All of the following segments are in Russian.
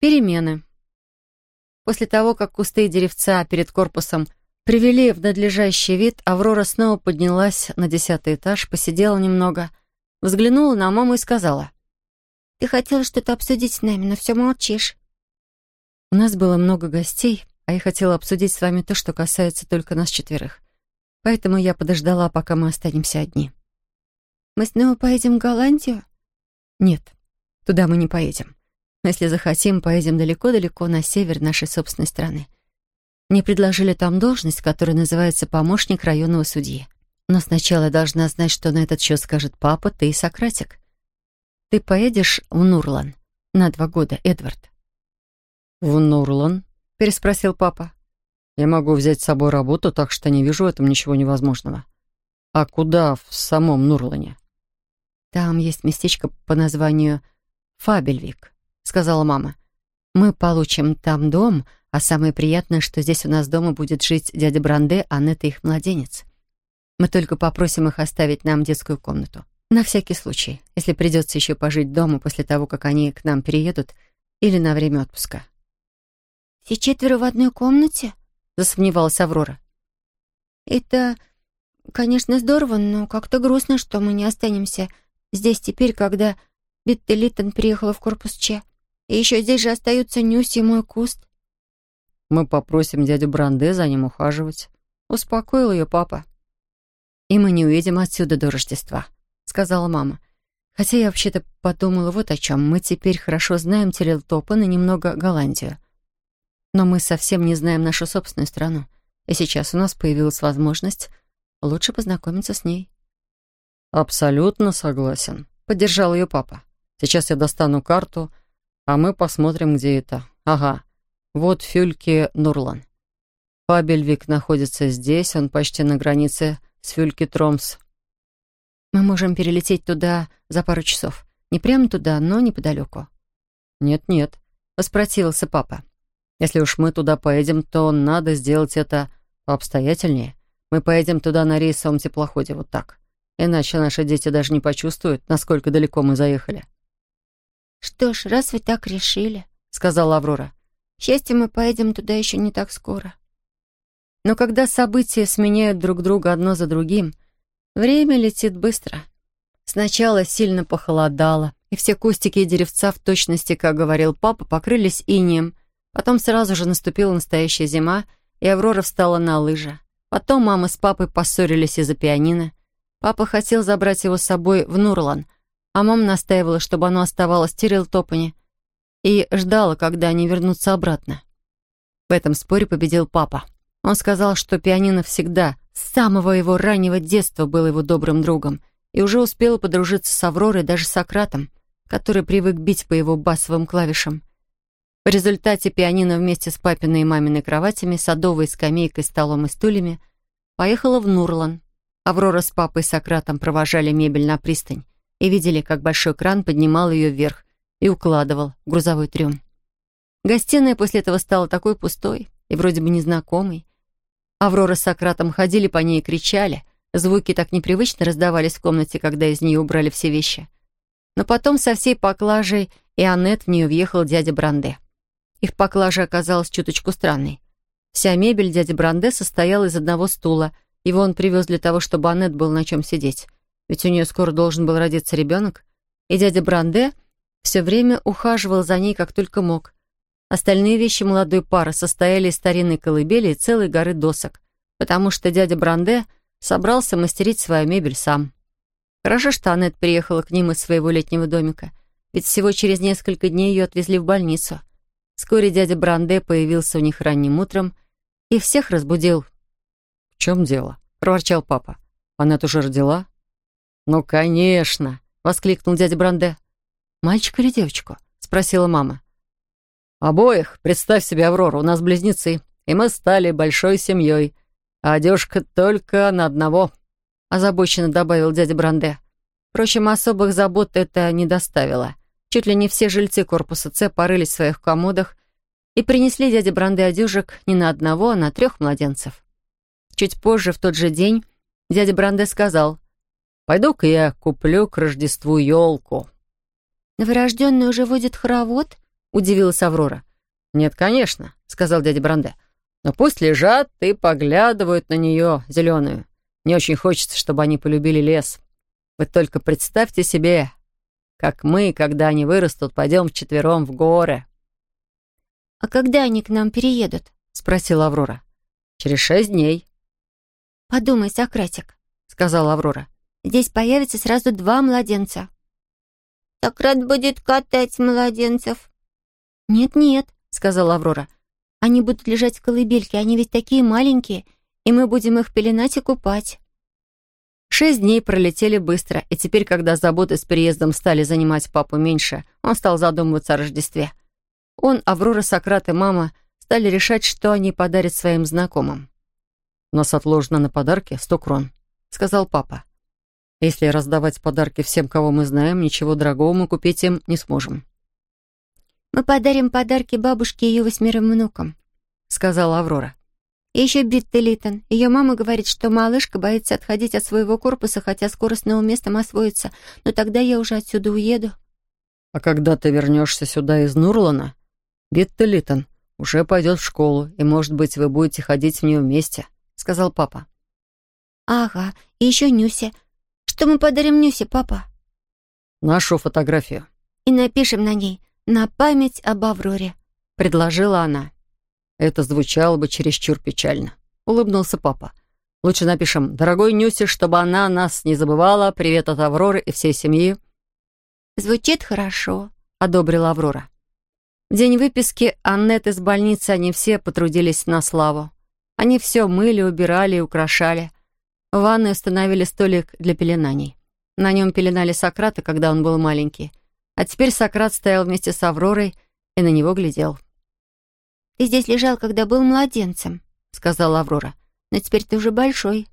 Перемены. После того, как кусты и деревца перед корпусом привели в надлежащий вид, Аврора снова поднялась на десятый этаж, посидела немного, взглянула на маму и сказала. «Ты хотела что-то обсудить с нами, но все молчишь». «У нас было много гостей, а я хотела обсудить с вами то, что касается только нас четверых. Поэтому я подождала, пока мы останемся одни». «Мы снова поедем в Голландию?» «Нет, туда мы не поедем. Но если захотим, поедем далеко-далеко на север нашей собственной страны. Мне предложили там должность, которая называется помощник районного судьи. Но сначала я должна знать, что на этот счет скажет папа, ты и Сократик. Ты поедешь в Нурлан на два года, Эдвард?» «В Нурлан?» — переспросил папа. «Я могу взять с собой работу, так что не вижу в этом ничего невозможного. А куда в самом Нурлане?» «Там есть местечко по названию Фабельвик», — сказала мама. «Мы получим там дом, а самое приятное, что здесь у нас дома будет жить дядя Бранде, а Нетта их младенец. Мы только попросим их оставить нам детскую комнату. На всякий случай, если придется еще пожить дома после того, как они к нам переедут, или на время отпуска». «Все четверо в одной комнате?» — засомневалась Аврора. «Это, конечно, здорово, но как-то грустно, что мы не останемся здесь теперь, когда Битта Литтон приехала в корпус Че. И еще здесь же остаются Нюси и мой куст. Мы попросим дядю Бранде за ним ухаживать. Успокоил ее папа. И мы не уедем отсюда до Рождества, сказала мама. Хотя я вообще-то подумала вот о чем. Мы теперь хорошо знаем Террилтопан и немного Голландию. Но мы совсем не знаем нашу собственную страну. И сейчас у нас появилась возможность лучше познакомиться с ней. «Абсолютно согласен», — поддержал ее папа. Сейчас я достану карту, а мы посмотрим, где это. Ага, вот Фюльки Нурлан. Фабельвик находится здесь, он почти на границе с Фюльки Тромс. Мы можем перелететь туда за пару часов. Не прямо туда, но неподалеку. Нет-нет, воспротивился папа. Если уж мы туда поедем, то надо сделать это пообстоятельнее. Мы поедем туда на рейсовом теплоходе, вот так. Иначе наши дети даже не почувствуют, насколько далеко мы заехали. «Что ж, раз вы так решили», — сказала Аврора. «Счастье, мы поедем туда еще не так скоро». Но когда события сменяют друг друга одно за другим, время летит быстро. Сначала сильно похолодало, и все кустики и деревца в точности, как говорил папа, покрылись инеем. Потом сразу же наступила настоящая зима, и Аврора встала на лыжи. Потом мама с папой поссорились из-за пианино. Папа хотел забрать его с собой в Нурлан — а мама настаивала, чтобы оно оставалось в Тирилтопане, и ждала, когда они вернутся обратно. В этом споре победил папа. Он сказал, что пианино всегда, с самого его раннего детства, был его добрым другом и уже успел подружиться с Авророй, даже с Сократом, который привык бить по его басовым клавишам. В результате пианино вместе с папиной и маминой кроватями, садовой скамейкой, столом и стульями поехала в Нурлан. Аврора с папой и Сократом провожали мебель на пристань и видели, как большой кран поднимал ее вверх и укладывал в грузовой трюм. Гостиная после этого стала такой пустой и вроде бы незнакомой. Аврора с Сократом ходили по ней и кричали. Звуки так непривычно раздавались в комнате, когда из нее убрали все вещи. Но потом со всей поклажей и Аннет в нее въехал дядя Бранде. Их поклажа оказалась чуточку странной. Вся мебель дяди Бранде состояла из одного стула. Его он привез для того, чтобы Аннет был на чем сидеть ведь у нее скоро должен был родиться ребенок, и дядя Бранде все время ухаживал за ней как только мог. Остальные вещи молодой пары состояли из старинной колыбели и целой горы досок, потому что дядя Бранде собрался мастерить свою мебель сам. Хорошо, что Аннет приехала к ним из своего летнего домика, ведь всего через несколько дней ее отвезли в больницу. Вскоре дядя Бранде появился у них ранним утром и всех разбудил. «В чем дело?» — проворчал папа. «Аннет уже родила?» «Ну, конечно!» — воскликнул дядя Бранде. «Мальчик или девочку?» — спросила мама. «Обоих. Представь себе, Аврора, у нас близнецы, и мы стали большой семьей. А одежка только на одного», — озабоченно добавил дядя Бранде. Впрочем, особых забот это не доставило. Чуть ли не все жильцы корпуса С порылись в своих комодах и принесли дяде Бранде одежек не на одного, а на трех младенцев. Чуть позже, в тот же день, дядя Бранде сказал — Пойду-ка я куплю к Рождеству елку». «Новорожденный уже водит хоровод?» — удивилась Аврора. «Нет, конечно», — сказал дядя Бранде. «Но пусть лежат и поглядывают на нее, зеленую. Не очень хочется, чтобы они полюбили лес. Вы только представьте себе, как мы, когда они вырастут, пойдем вчетвером в горы». «А когда они к нам переедут?» — спросила Аврора. «Через шесть дней». «Подумай, Сократик», — сказала Аврора. «Здесь появится сразу два младенца». «Сократ будет катать младенцев». «Нет-нет», — сказала Аврора. «Они будут лежать в колыбельке, они ведь такие маленькие, и мы будем их пеленать и купать». Шесть дней пролетели быстро, и теперь, когда заботы с переездом стали занимать папу меньше, он стал задумываться о Рождестве. Он, Аврора, Сократ и мама стали решать, что они подарят своим знакомым. «У нас отложено на подарки сто крон», — сказал папа. «Если раздавать подарки всем, кого мы знаем, ничего дорогого мы купить им не сможем». «Мы подарим подарки бабушке и ее восьмерым внукам», — сказала Аврора. «И еще Битта Литон. Ее мама говорит, что малышка боится отходить от своего корпуса, хотя скоро с новым местом освоится. Но тогда я уже отсюда уеду». «А когда ты вернешься сюда из Нурлана, Битта Литон уже пойдет в школу, и, может быть, вы будете ходить в нее вместе», — сказал папа. «Ага, и еще Нюсе. Что мы подарим Нюсе, папа?» «Нашу фотографию». «И напишем на ней «На память об Авроре», — предложила она. Это звучало бы чересчур печально. Улыбнулся папа. Лучше напишем «Дорогой Нюсе, чтобы она нас не забывала. Привет от Авроры и всей семьи». «Звучит хорошо», — одобрила Аврора. В день выписки Аннет из больницы они все потрудились на славу. Они все мыли, убирали и украшали. В ванной установили столик для пеленаний. На нем пеленали Сократа, когда он был маленький. А теперь Сократ стоял вместе с Авророй и на него глядел. «Ты здесь лежал, когда был младенцем», — сказала Аврора. «Но теперь ты уже большой».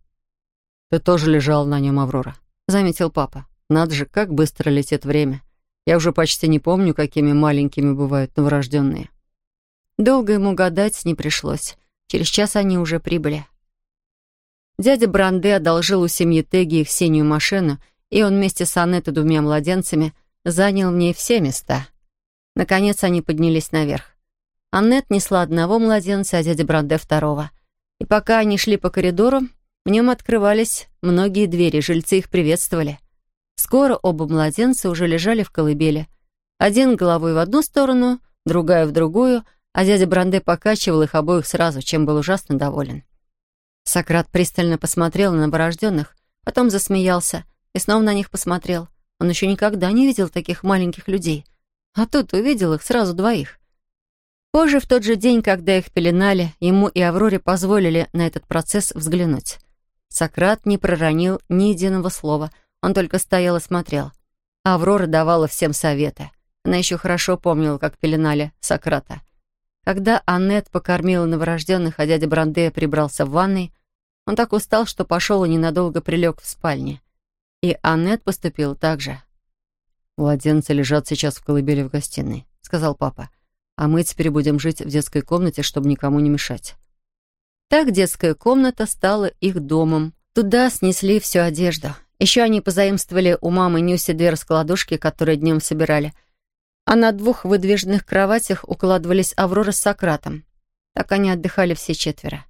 «Ты тоже лежал на нем, Аврора», — заметил папа. «Надо же, как быстро летит время. Я уже почти не помню, какими маленькими бывают новорожденные». Долго ему гадать не пришлось. Через час они уже прибыли. Дядя Бранде одолжил у семьи Теги их синюю машину, и он вместе с Аннет двумя младенцами занял в ней все места. Наконец они поднялись наверх. Аннет несла одного младенца, а дядя Бранде второго. И пока они шли по коридору, в нем открывались многие двери, жильцы их приветствовали. Скоро оба младенца уже лежали в колыбели. Один головой в одну сторону, другая в другую, а дядя Бранде покачивал их обоих сразу, чем был ужасно доволен. Сократ пристально посмотрел на новорожденных, потом засмеялся и снова на них посмотрел. Он еще никогда не видел таких маленьких людей. А тут увидел их сразу двоих. Позже, в тот же день, когда их пеленали, ему и Авроре позволили на этот процесс взглянуть. Сократ не проронил ни единого слова, он только стоял и смотрел. Аврора давала всем советы. Она еще хорошо помнила, как пеленали Сократа. Когда Аннет покормила новорожденных, а дядя Бранде прибрался в ванной, он так устал, что пошел и ненадолго прилег в спальне. И Аннет поступил так же. «Младенцы лежат сейчас в колыбели в гостиной», — сказал папа. «А мы теперь будем жить в детской комнате, чтобы никому не мешать». Так детская комната стала их домом. Туда снесли всю одежду. Еще они позаимствовали у мамы Нюси две раскладушки, которые днем собирали. А на двух выдвижных кроватях укладывались Аврора с Сократом. Так они отдыхали все четверо.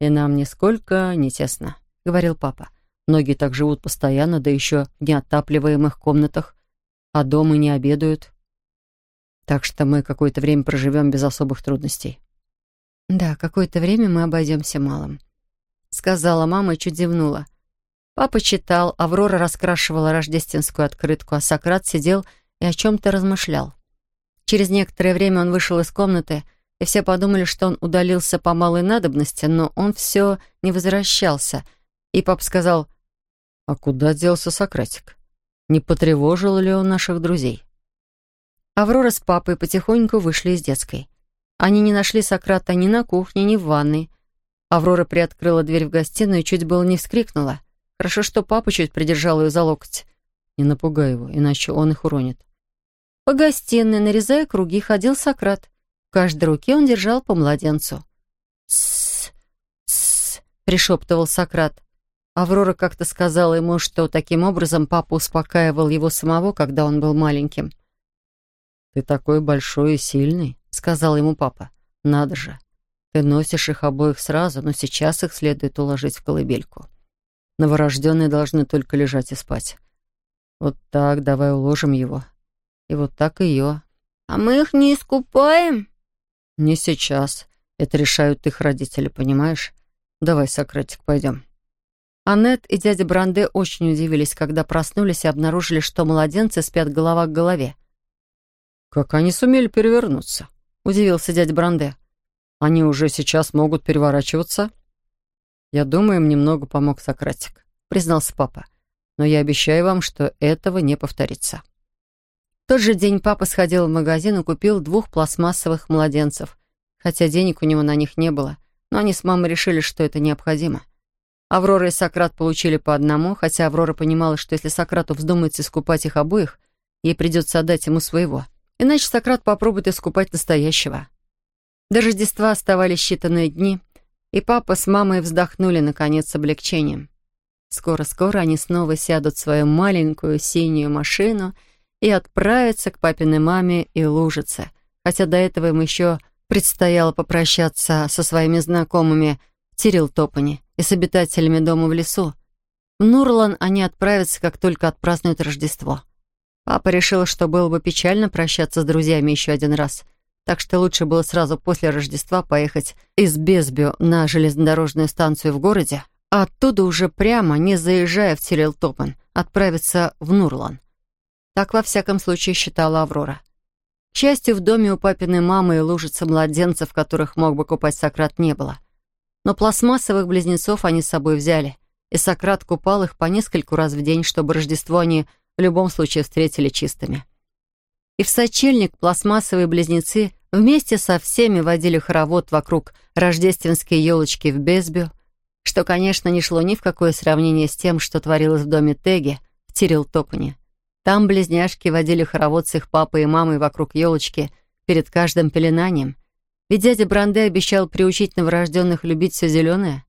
«И нам нисколько не тесно», — говорил папа. «Многие так живут постоянно, да еще в неотапливаемых комнатах, а дома не обедают. Так что мы какое-то время проживем без особых трудностей». «Да, какое-то время мы обойдемся малым», — сказала мама и чуть зевнула. Папа читал, Аврора раскрашивала рождественскую открытку, а Сократ сидел и о чем-то размышлял. Через некоторое время он вышел из комнаты, и все подумали, что он удалился по малой надобности, но он все не возвращался. И папа сказал, «А куда делся Сократик? Не потревожил ли он наших друзей?» Аврора с папой потихоньку вышли из детской. Они не нашли Сократа ни на кухне, ни в ванной. Аврора приоткрыла дверь в гостиную и чуть было не вскрикнула. Хорошо, что папа чуть придержал ее за локоть. Не напугай его, иначе он их уронит. По гостиной, нарезая круги, ходил Сократ. Каждой руке он держал по младенцу. «Тссс, тссс», — пришептывал Сократ. Аврора как-то сказала ему, что таким образом папа успокаивал его самого, когда он был маленьким. «Ты такой большой и сильный», — сказал ему папа. «Надо же. Ты носишь их обоих сразу, но сейчас их следует уложить в колыбельку. Новорожденные должны только лежать и спать. Вот так, давай уложим его. И вот так ее. А мы их не искупаем? Не сейчас. Это решают их родители, понимаешь? Давай, Сократик, пойдем. Аннет и дядя Бранде очень удивились, когда проснулись и обнаружили, что младенцы спят голова к голове. «Как они сумели перевернуться?» — удивился дядя Бранде. Они уже сейчас могут переворачиваться?» «Я думаю, им немного помог Сократик», — признался папа. «Но я обещаю вам, что этого не повторится». Тот же день папа сходил в магазин и купил двух пластмассовых младенцев, хотя денег у него на них не было, но они с мамой решили, что это необходимо. Аврора и Сократ получили по одному, хотя Аврора понимала, что если Сократу вздумается искупать их обоих, ей придется отдать ему своего. Иначе Сократ попробует искупать настоящего. До Рождества оставались считанные дни, и папа с мамой вздохнули, наконец, с облегчением. Скоро-скоро они снова сядут в свою маленькую синюю машину и отправятся к папиной маме и лужице, хотя до этого им еще предстояло попрощаться со своими знакомыми в Тирилтопане и с обитателями дома в лесу. В Нурлан они отправятся, как только отпразднуют Рождество. Папа решил, что было бы печально прощаться с друзьями еще один раз — так что лучше было сразу после Рождества поехать из Безбио на железнодорожную станцию в городе, а оттуда уже прямо, не заезжая в Тирилтопен, отправиться в Нурлан. Так, во всяком случае, считала Аврора. К счастью, в доме у папиной мамы и лужицы младенцев, которых мог бы купать Сократ, не было. Но пластмассовых близнецов они с собой взяли, и Сократ купал их по нескольку раз в день, чтобы Рождество они в любом случае встретили чистыми. И в сочельник пластмассовые близнецы вместе со всеми водили хоровод вокруг рождественской елочки в Безбю, что, конечно, не шло ни в какое сравнение с тем, что творилось в доме Теги в Тирилтопане. Там близняшки водили хоровод с их папой и мамой вокруг елочки перед каждым пеленанием. Ведь дядя Бранде обещал приучить новорожденных любить все зеленое.